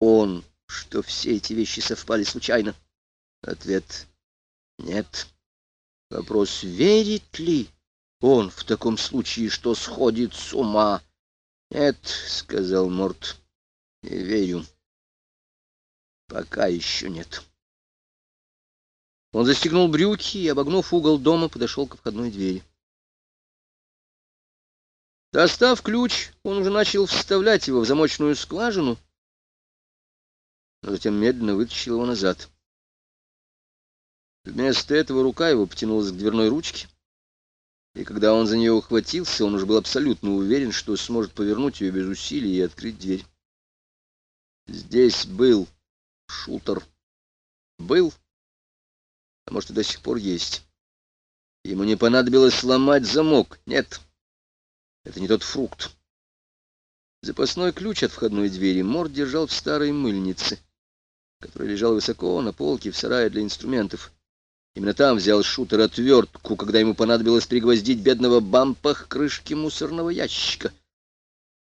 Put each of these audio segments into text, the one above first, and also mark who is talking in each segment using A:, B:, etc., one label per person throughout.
A: он, что все эти вещи совпали случайно? Ответ — нет. Вопрос, верит ли он в таком случае, что сходит с ума? Нет, — сказал Морт, — не верю. Пока еще нет. Он застегнул брюки и, обогнув угол дома, подошел к входной двери. Достав ключ, он уже начал вставлять его в замочную скважину, но затем медленно вытащил его назад. Вместо этого рука его потянулась к дверной ручке, и когда он за нее ухватился, он уже был абсолютно уверен, что сможет повернуть ее без усилий и открыть дверь. Здесь был шутер. Был, а может и до сих пор есть. Ему не понадобилось сломать замок. Нет, это не тот фрукт. Запасной ключ от входной двери Морд держал в старой мыльнице, которая лежала высоко на полке в сарае для инструментов. Именно там взял шутер отвертку, когда ему понадобилось пригвоздить бедного бампа к крышке мусорного ящика.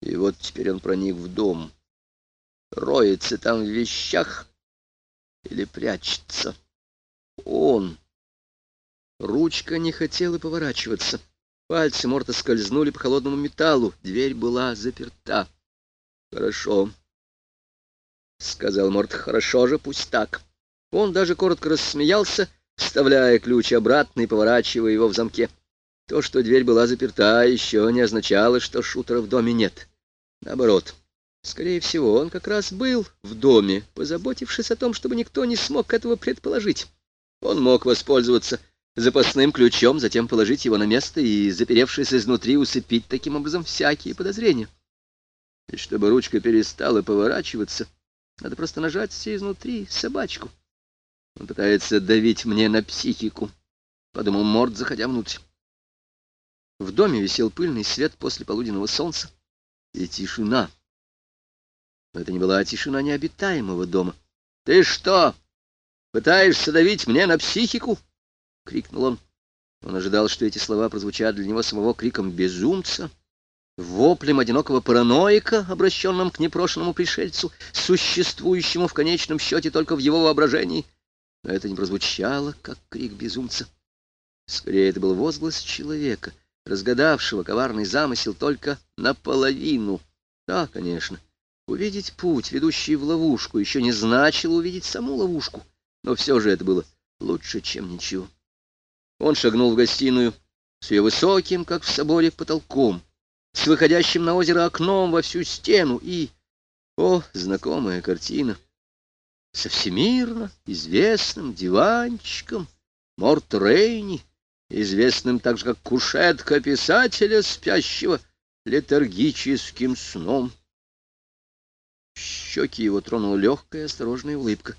A: И вот теперь он проник в дом. Роется там в вещах или прячется. Он. Ручка не хотела поворачиваться. Пальцы Морта скользнули по холодному металлу. Дверь была заперта. «Хорошо», — сказал Морт. «Хорошо же, пусть так». Он даже коротко рассмеялся, вставляя ключ обратно и поворачивая его в замке. То, что дверь была заперта, еще не означало, что шутера в доме нет. Наоборот, скорее всего, он как раз был в доме, позаботившись о том, чтобы никто не смог этого предположить. Он мог воспользоваться запасным ключом, затем положить его на место и, заперевшись изнутри, усыпить таким образом всякие подозрения. И чтобы ручка перестала поворачиваться, надо просто нажать все изнутри собачку. Он пытается давить мне на психику, — подумал Морд, заходя внутрь. В доме висел пыльный свет после полуденного солнца и тишина. Но это не была тишина необитаемого дома. — Ты что, пытаешься давить мне на психику? — крикнул он. Он ожидал, что эти слова прозвучат для него самого криком безумца, воплем одинокого параноика, обращенным к непрошенному пришельцу, существующему в конечном счете только в его воображении. Но это не прозвучало, как крик безумца. Скорее, это был возглас человека, разгадавшего коварный замысел только наполовину. Да, конечно, увидеть путь, ведущий в ловушку, еще не значило увидеть саму ловушку, но все же это было лучше, чем ничего. Он шагнул в гостиную с ее высоким, как в соборе, потолком, с выходящим на озеро окном во всю стену и... О, знакомая картина! Со всемирно известным диванчиком Морт Рейни, известным также как кушетка писателя, спящего летаргическим сном. Щеки его тронула легкая осторожная улыбка.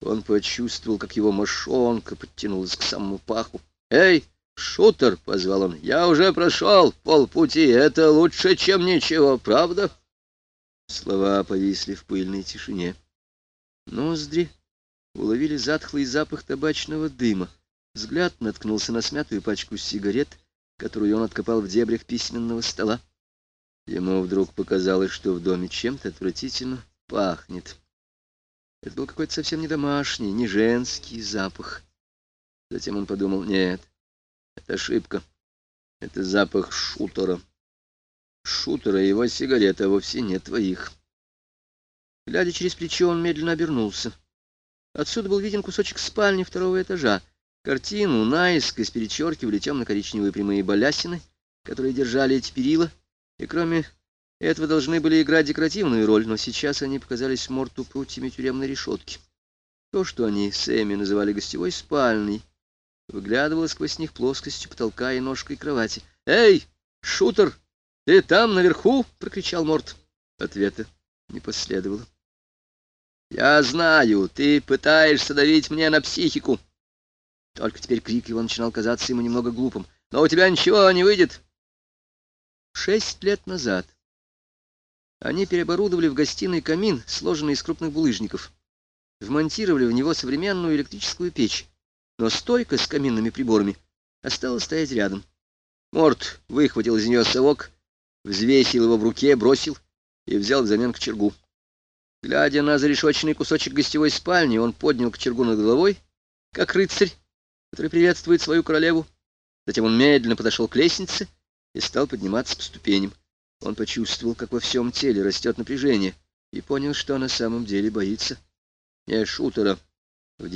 A: Он почувствовал, как его мошонка подтянулась к самому паху. «Эй, шутер!» — позвал он. «Я уже прошел полпути. Это лучше, чем ничего, правда?» Слова повисли в пыльной тишине. Ноздри уловили затхлый запах табачного дыма. Взгляд наткнулся на смятую пачку сигарет, которую он откопал в дебрях письменного стола. Ему вдруг показалось, что в доме чем-то отвратительно пахнет. Это был какой-то совсем не домашний, не женский запах. Затем он подумал, нет, это ошибка. Это запах шутера. Шутера и его сигарета вовсе не твоих. Глядя через плечо, он медленно обернулся. Отсюда был виден кусочек спальни второго этажа. Картину наискось перечеркивали темно-коричневые прямые балясины, которые держали эти перила, и кроме этого должны были играть декоративную роль, но сейчас они показались Морту прутьями тюремной решетки. То, что они с Эми называли гостевой спальней, выглядывало сквозь них плоскостью потолка и ножкой кровати. «Эй, шутер, ты там, наверху?» — прокричал Морт. Ответа не последовало. «Я знаю, ты пытаешься давить мне на психику». Только теперь крик его начинал казаться ему немного глупым. «Но у тебя ничего не выйдет». Шесть лет назад они переоборудовали в гостиной камин, сложенный из крупных булыжников. Вмонтировали в него современную электрическую печь. Но стойка с каминными приборами осталась стоять рядом. Морт выхватил из нее совок, взвесил его в руке, бросил и взял взамен к чергу. Глядя на зарешоченный кусочек гостевой спальни, он поднял кочергу над головой, как рыцарь, который приветствует свою королеву. Затем он медленно подошел к лестнице и стал подниматься по ступеням. Он почувствовал, как во всем теле растет напряжение, и понял, что на самом деле боится не шутера,